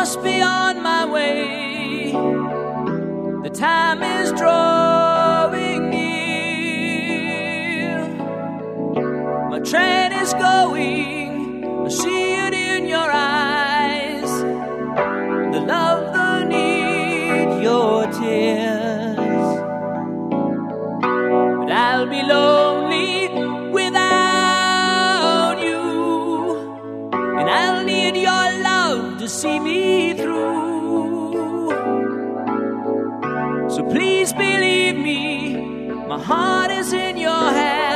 must be on my way. The time is drawing near. My train is going. I see it in your eyes. The love, the need, your tears. Please believe me, my heart is in your hand.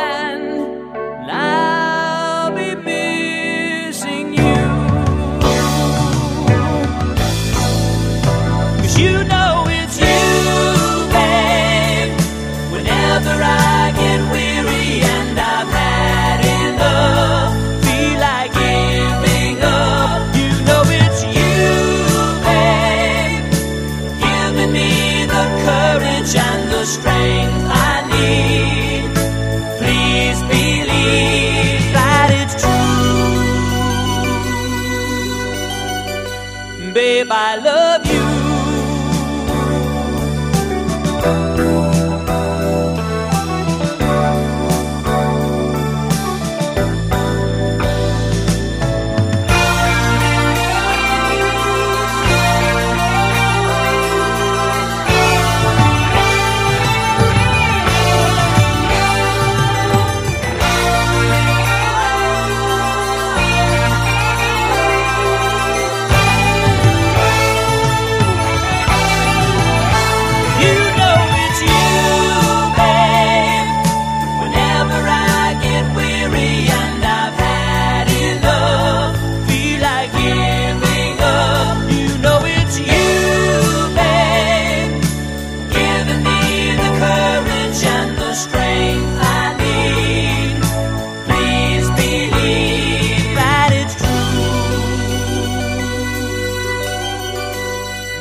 Babe, I love. You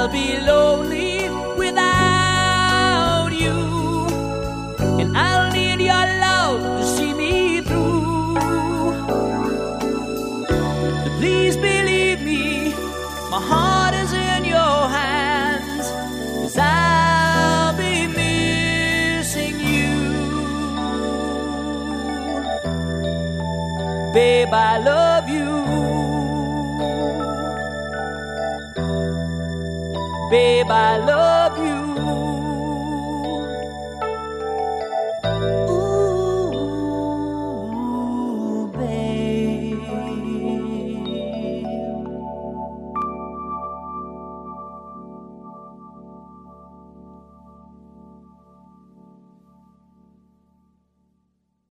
I'll be lonely without you. And I'll need your love to see me through. Please believe me, my heart is in your hands. Cause I'll be missing you. Babe, I love you. Babe, I love you.